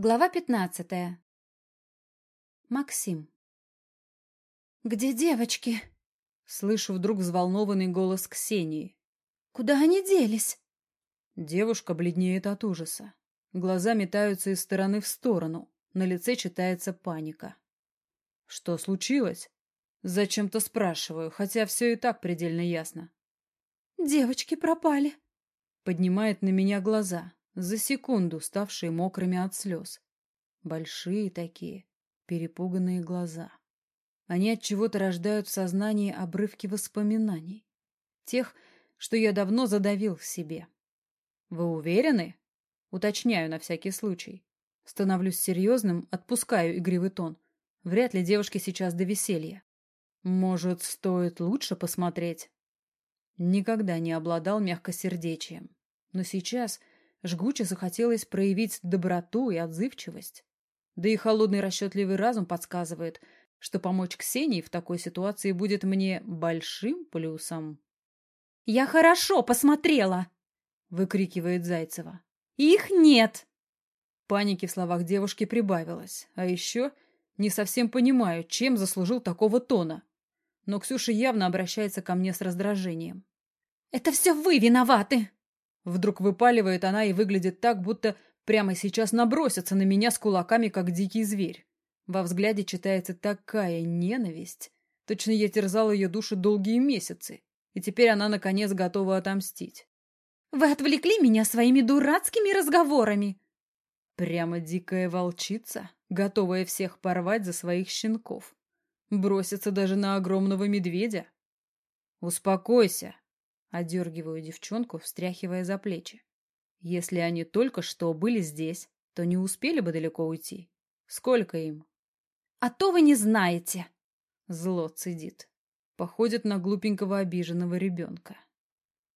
Глава пятнадцатая. Максим. «Где девочки?» Слышу вдруг взволнованный голос Ксении. «Куда они делись?» Девушка бледнеет от ужаса. Глаза метаются из стороны в сторону. На лице читается паника. «Что случилось?» Зачем-то спрашиваю, хотя все и так предельно ясно. «Девочки пропали», — поднимает на меня глаза за секунду ставшие мокрыми от слез. Большие такие, перепуганные глаза. Они от чего-то рождают в сознании обрывки воспоминаний. Тех, что я давно задавил в себе. Вы уверены? Уточняю на всякий случай. Становлюсь серьезным, отпускаю игривый тон. Вряд ли девушке сейчас до веселья. Может, стоит лучше посмотреть? Никогда не обладал мягкосердечием. Но сейчас Жгуче захотелось проявить доброту и отзывчивость. Да и холодный расчетливый разум подсказывает, что помочь Ксении в такой ситуации будет мне большим плюсом. «Я хорошо посмотрела!» — выкрикивает Зайцева. «Их нет!» Паники в словах девушки прибавилось. А еще не совсем понимаю, чем заслужил такого тона. Но Ксюша явно обращается ко мне с раздражением. «Это все вы виноваты!» Вдруг выпаливает она и выглядит так, будто прямо сейчас набросится на меня с кулаками, как дикий зверь. Во взгляде читается такая ненависть. Точно я терзал ее душу долгие месяцы, и теперь она, наконец, готова отомстить. «Вы отвлекли меня своими дурацкими разговорами!» Прямо дикая волчица, готовая всех порвать за своих щенков. Бросится даже на огромного медведя. «Успокойся!» Одергиваю девчонку, встряхивая за плечи. Если они только что были здесь, то не успели бы далеко уйти. Сколько им? А то вы не знаете. Зло цедит. Походит на глупенького обиженного ребенка.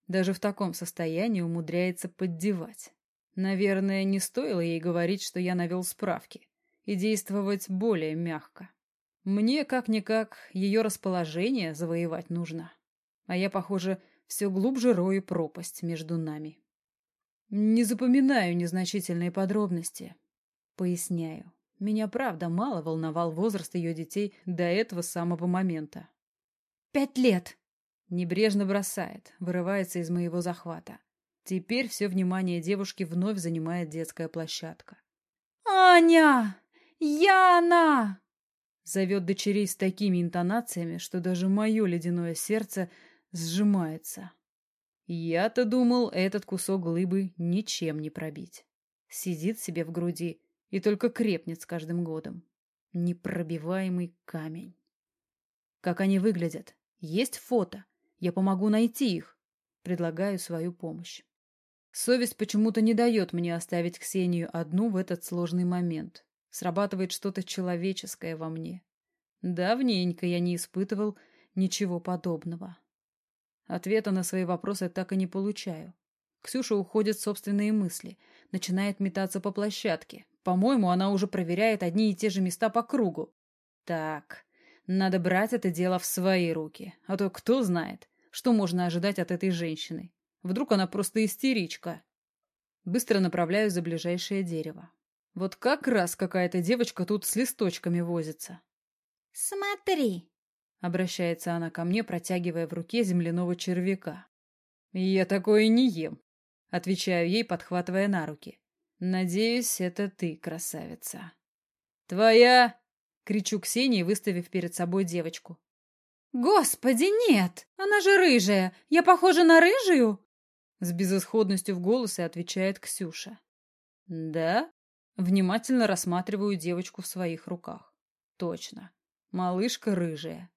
Даже в таком состоянии умудряется поддевать. Наверное, не стоило ей говорить, что я навел справки, и действовать более мягко. Мне, как-никак, ее расположение завоевать нужно. А я, похоже, все глубже рою пропасть между нами. Не запоминаю незначительные подробности. Поясняю. Меня, правда, мало волновал возраст ее детей до этого самого момента. «Пять лет!» Небрежно бросает, вырывается из моего захвата. Теперь все внимание девушки вновь занимает детская площадка. «Аня! Яна!» Зовет дочерей с такими интонациями, что даже мое ледяное сердце сжимается. Я-то думал, этот кусок глыбы ничем не пробить. Сидит себе в груди и только крепнет с каждым годом. Непробиваемый камень. Как они выглядят? Есть фото. Я помогу найти их. Предлагаю свою помощь. Совесть почему-то не дает мне оставить Ксению одну в этот сложный момент. Срабатывает что-то человеческое во мне. Давненько я не испытывал ничего подобного. Ответа на свои вопросы так и не получаю. Ксюша уходит в собственные мысли, начинает метаться по площадке. По-моему, она уже проверяет одни и те же места по кругу. Так, надо брать это дело в свои руки, а то кто знает, что можно ожидать от этой женщины. Вдруг она просто истеричка. Быстро направляюсь за ближайшее дерево. Вот как раз какая-то девочка тут с листочками возится. «Смотри!» Обращается она ко мне, протягивая в руке земляного червяка. «Я такое не ем», — отвечаю ей, подхватывая на руки. «Надеюсь, это ты, красавица». «Твоя!» — кричу Ксении, выставив перед собой девочку. «Господи, нет! Она же рыжая! Я похожа на рыжую?» С безысходностью в голосе отвечает Ксюша. «Да?» Внимательно рассматриваю девочку в своих руках. «Точно. Малышка рыжая.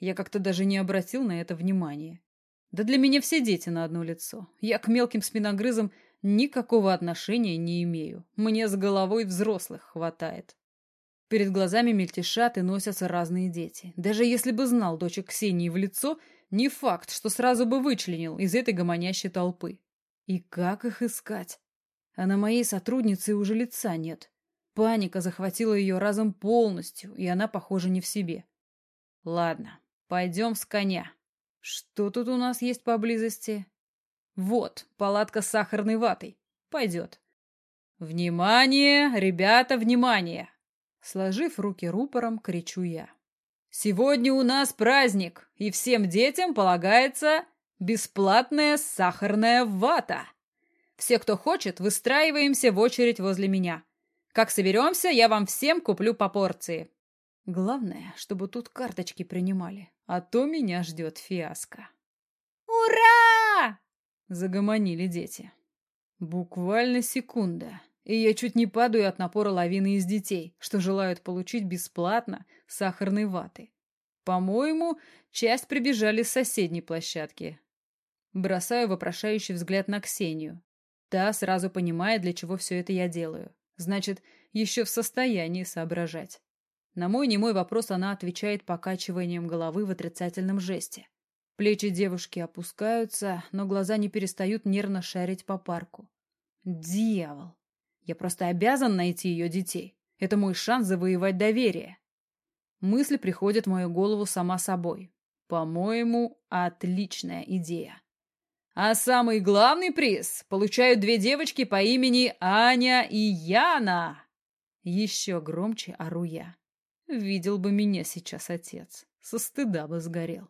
Я как-то даже не обратил на это внимания. Да для меня все дети на одно лицо. Я к мелким спиногрызам никакого отношения не имею. Мне с головой взрослых хватает. Перед глазами мельтешат и носятся разные дети. Даже если бы знал дочек Ксении в лицо, не факт, что сразу бы вычленил из этой гомонящей толпы. И как их искать? А на моей сотруднице уже лица нет. Паника захватила ее разом полностью, и она, похоже, не в себе. Ладно, Пойдем с коня. Что тут у нас есть поблизости? Вот, палатка с сахарной ватой. Пойдет. «Внимание, ребята, внимание!» Сложив руки рупором, кричу я. «Сегодня у нас праздник, и всем детям полагается бесплатная сахарная вата. Все, кто хочет, выстраиваемся в очередь возле меня. Как соберемся, я вам всем куплю по порции. Главное, чтобы тут карточки принимали, а то меня ждет фиаско». «Ура!» — загомонили дети. Буквально секунда, и я чуть не падаю от напора лавины из детей, что желают получить бесплатно сахарной ваты. По-моему, часть прибежали с соседней площадки. Бросаю вопрошающий взгляд на Ксению. Та сразу понимает, для чего все это я делаю. Значит, еще в состоянии соображать. На мой немой вопрос она отвечает покачиванием головы в отрицательном жесте. Плечи девушки опускаются, но глаза не перестают нервно шарить по парку. Дьявол! Я просто обязан найти ее детей. Это мой шанс завоевать доверие. Мысль приходит в мою голову сама собой. По-моему, отличная идея. А самый главный приз получают две девочки по имени Аня и Яна. Еще громче ору я. Видел бы меня сейчас отец. Со стыда бы сгорел.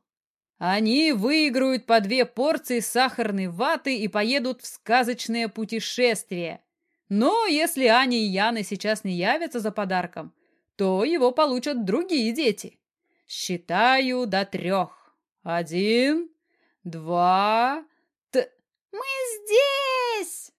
Они выиграют по две порции сахарной ваты и поедут в сказочное путешествие. Но если Аня и Яна сейчас не явятся за подарком, то его получат другие дети. Считаю до трех. Один, два, т... «Мы здесь!»